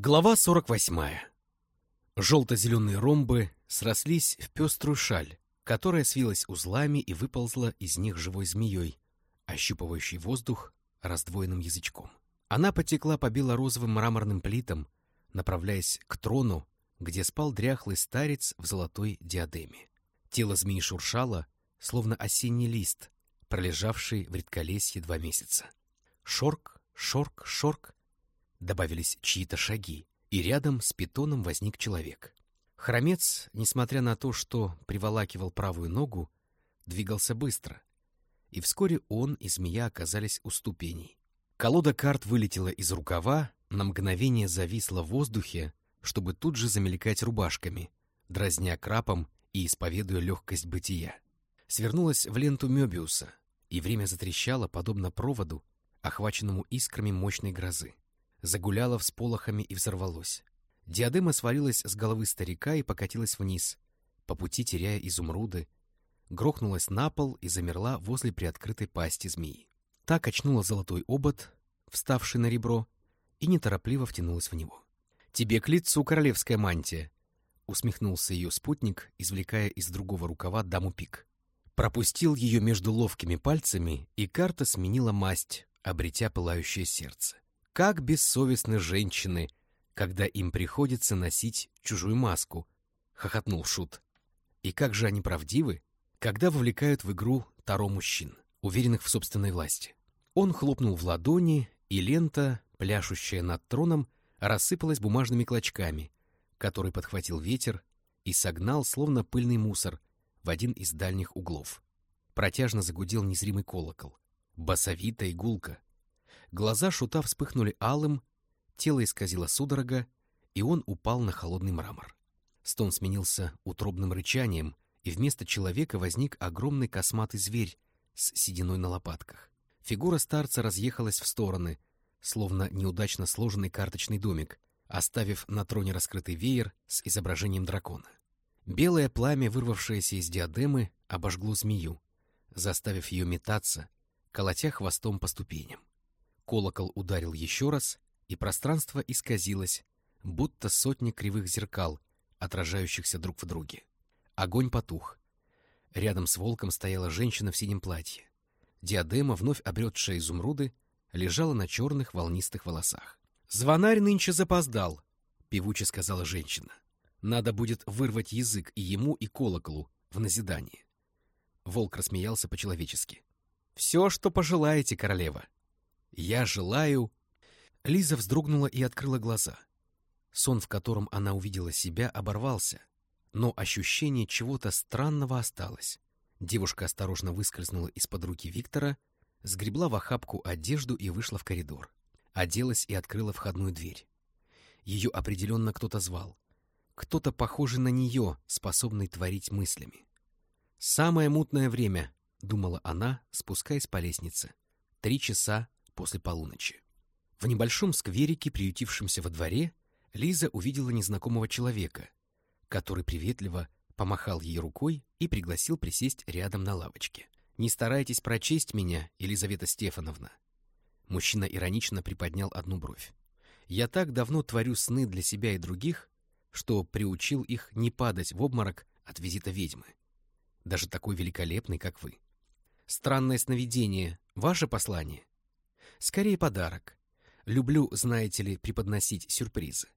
Глава 48. Желто-зеленые ромбы срослись в пеструю шаль, которая свилась узлами и выползла из них живой змеей, ощупывающей воздух раздвоенным язычком. Она потекла по бело-розовым мраморным плитам, направляясь к трону, где спал дряхлый старец в золотой диадеме. Тело змеи шуршало, словно осенний лист, пролежавший в редколесье два месяца. Шорк, шорк, шорк. Добавились чьи-то шаги, и рядом с питоном возник человек. Хромец, несмотря на то, что приволакивал правую ногу, двигался быстро, и вскоре он и змея оказались у ступеней. Колода карт вылетела из рукава, на мгновение зависла в воздухе, чтобы тут же замелькать рубашками, дразня крапом и исповедуя легкость бытия. Свернулась в ленту Мёбиуса, и время затрещало, подобно проводу, охваченному искрами мощной грозы. Загуляло всполохами и взорвалось. Диадема свалилась с головы старика и покатилась вниз, по пути теряя изумруды, грохнулась на пол и замерла возле приоткрытой пасти змеи. Так очнула золотой обод, вставший на ребро, и неторопливо втянулась в него. «Тебе к лицу королевская мантия!» — усмехнулся ее спутник, извлекая из другого рукава даму пик. Пропустил ее между ловкими пальцами, и карта сменила масть, обретя пылающее сердце. Как бессовестны женщины, когда им приходится носить чужую маску, — хохотнул Шут. И как же они правдивы, когда вовлекают в игру таро мужчин, уверенных в собственной власти. Он хлопнул в ладони, и лента, пляшущая над троном, рассыпалась бумажными клочками, который подхватил ветер и согнал, словно пыльный мусор, в один из дальних углов. Протяжно загудел незримый колокол. Басовито и. Глаза шута вспыхнули алым, тело исказило судорога, и он упал на холодный мрамор. Стон сменился утробным рычанием, и вместо человека возник огромный косматый зверь с сединой на лопатках. Фигура старца разъехалась в стороны, словно неудачно сложенный карточный домик, оставив на троне раскрытый веер с изображением дракона. Белое пламя, вырвавшееся из диадемы, обожгло змею, заставив ее метаться, колотя хвостом по ступеням. Колокол ударил еще раз, и пространство исказилось, будто сотни кривых зеркал, отражающихся друг в друге. Огонь потух. Рядом с волком стояла женщина в синем платье. Диадема, вновь обретшая изумруды, лежала на черных волнистых волосах. «Звонарь нынче запоздал», — певуче сказала женщина. «Надо будет вырвать язык и ему, и колоколу в назидание». Волк рассмеялся по-человечески. «Все, что пожелаете, королева. Я желаю...» Лиза вздрогнула и открыла глаза. Сон, в котором она увидела себя, оборвался, но ощущение чего-то странного осталось. Девушка осторожно выскользнула из-под руки Виктора, сгребла в охапку одежду и вышла в коридор. Оделась и открыла входную дверь. Ее определенно кто-то звал. Кто-то похожий на нее, способный творить мыслями. «Самое мутное время», — думала она, спускаясь по лестнице. «Три часа после полуночи». В небольшом скверике, приютившемся во дворе, Лиза увидела незнакомого человека, который приветливо помахал ей рукой и пригласил присесть рядом на лавочке. «Не старайтесь прочесть меня, Елизавета Стефановна». Мужчина иронично приподнял одну бровь. «Я так давно творю сны для себя и других, что приучил их не падать в обморок от визита ведьмы. Даже такой великолепный, как вы. Странное сновидение — ваше послание? Скорее подарок. Люблю, знаете ли, преподносить сюрпризы.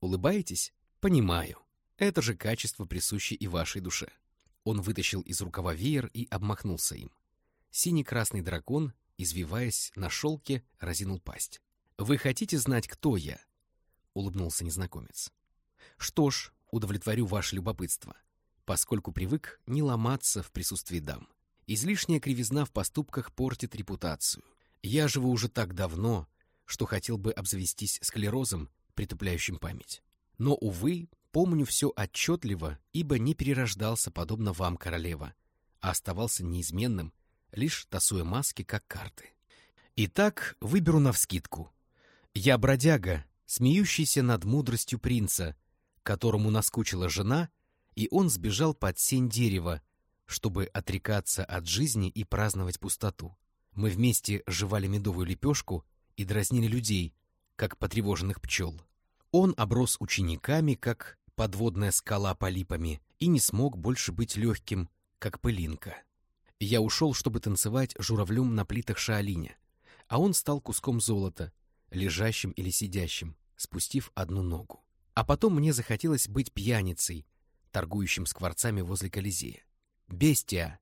Улыбаетесь? Понимаю. Это же качество присуще и вашей душе. Он вытащил из рукава веер и обмахнулся им. Синий-красный дракон, извиваясь на шелке, разинул пасть. «Вы хотите знать, кто я?» — улыбнулся незнакомец. «Что ж, удовлетворю ваше любопытство, поскольку привык не ломаться в присутствии дам. Излишняя кривизна в поступках портит репутацию. Я живу уже так давно, что хотел бы обзавестись склерозом, притупляющим память. Но, увы, Помню все отчетливо, ибо не перерождался, подобно вам, королева, а оставался неизменным, лишь тасуя маски, как карты. Итак, выберу навскидку. Я бродяга, смеющийся над мудростью принца, которому наскучила жена, и он сбежал под сень дерева, чтобы отрекаться от жизни и праздновать пустоту. Мы вместе жевали медовую лепешку и дразнили людей, как потревоженных пчел. Он оброс учениками, как подводная скала полипами, и не смог больше быть легким, как пылинка. Я ушел, чтобы танцевать журавлем на плитах Шаолиня, а он стал куском золота, лежащим или сидящим, спустив одну ногу. А потом мне захотелось быть пьяницей, торгующим скворцами возле Колизея. Бестия,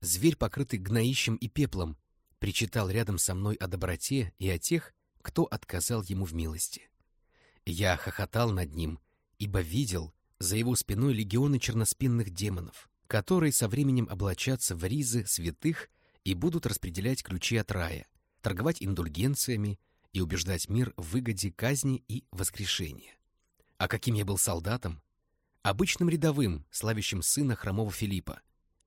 зверь, покрытый гноищем и пеплом, причитал рядом со мной о доброте и о тех, кто отказал ему в милости. Я хохотал над ним, ибо видел за его спиной легионы черноспинных демонов, которые со временем облачатся в ризы святых и будут распределять ключи от рая, торговать индульгенциями и убеждать мир в выгоде казни и воскрешения. А каким я был солдатом? Обычным рядовым, славящим сына хромого Филиппа,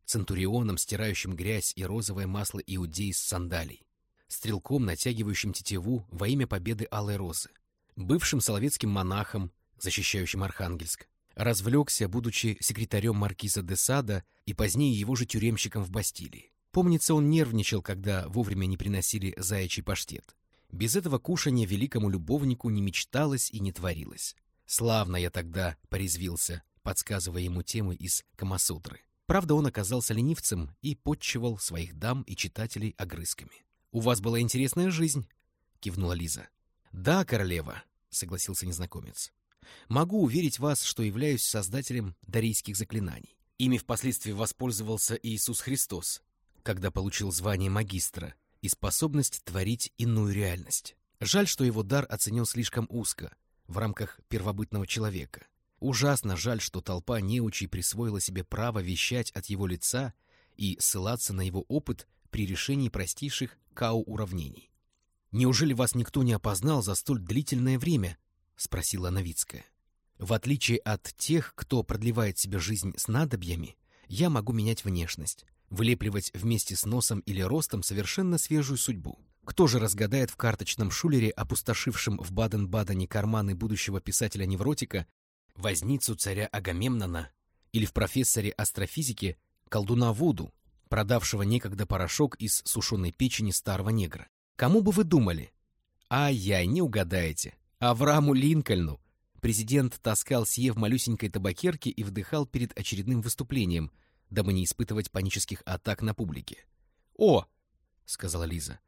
центурионом, стирающим грязь и розовое масло иудей с сандалий, стрелком, натягивающим тетиву во имя победы Алой Розы, бывшим соловецким монахом, защищающим Архангельск, развлекся, будучи секретарем маркиза де Сада и позднее его же тюремщиком в Бастилии. Помнится, он нервничал, когда вовремя не приносили заячий паштет. Без этого кушания великому любовнику не мечталось и не творилось. Славно я тогда порезвился, подсказывая ему темы из Камасутры. Правда, он оказался ленивцем и подчивал своих дам и читателей огрызками. «У вас была интересная жизнь», — кивнула Лиза. «Да, королева», — согласился незнакомец. «Могу уверить вас, что являюсь создателем дарийских заклинаний. Ими впоследствии воспользовался Иисус Христос, когда получил звание магистра и способность творить иную реальность. Жаль, что его дар оценен слишком узко, в рамках первобытного человека. Ужасно жаль, что толпа неучей присвоила себе право вещать от его лица и ссылаться на его опыт при решении простейших кау-уравнений. «Неужели вас никто не опознал за столь длительное время?» — спросила Новицкая. «В отличие от тех, кто продлевает себе жизнь с надобьями, я могу менять внешность, вылепливать вместе с носом или ростом совершенно свежую судьбу. Кто же разгадает в карточном шулере, опустошившем в Баден-Бадене карманы будущего писателя-невротика, возницу царя Агамемнона или в профессоре астрофизики колдуна Вуду, продавшего некогда порошок из сушеной печени старого негра. Кому бы вы думали? А я не угадаете. Аврааму Линкольну. Президент таскал сие в малюсенькой табакерке и вдыхал перед очередным выступлением, дабы не испытывать панических атак на публике. «О!» — сказала Лиза.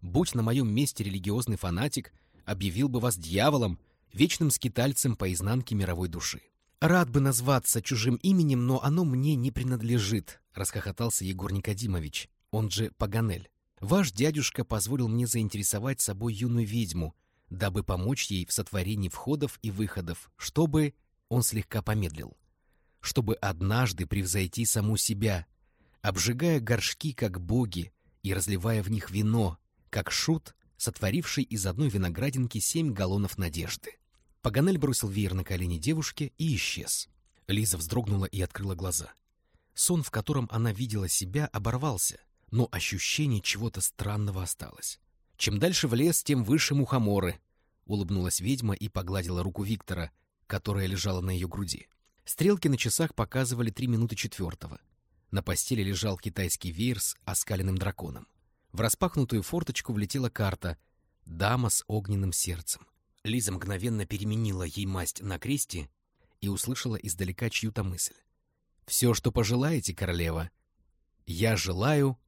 «Будь на моем месте религиозный фанатик, объявил бы вас дьяволом вечным скитальцем по изнанке мировой души. «Рад бы назваться чужим именем, но оно мне не принадлежит», — расхохотался Егор Никодимович, он же Паганель. «Ваш дядюшка позволил мне заинтересовать собой юную ведьму, дабы помочь ей в сотворении входов и выходов, чтобы...» Он слегка помедлил. «Чтобы однажды превзойти саму себя, обжигая горшки, как боги, и разливая в них вино, как шут, сотворивший из одной виноградинки семь галлонов надежды. Паганель бросил веер на колени девушки и исчез. Лиза вздрогнула и открыла глаза. Сон, в котором она видела себя, оборвался, но ощущение чего-то странного осталось. Чем дальше в лес, тем выше мухоморы, улыбнулась ведьма и погладила руку Виктора, которая лежала на ее груди. Стрелки на часах показывали три минуты четвертого. На постели лежал китайский веер с оскаленным драконом. В распахнутую форточку влетела карта «Дама с огненным сердцем». Лиза мгновенно переменила ей масть на кресте и услышала издалека чью-то мысль. «Все, что пожелаете, королева. Я желаю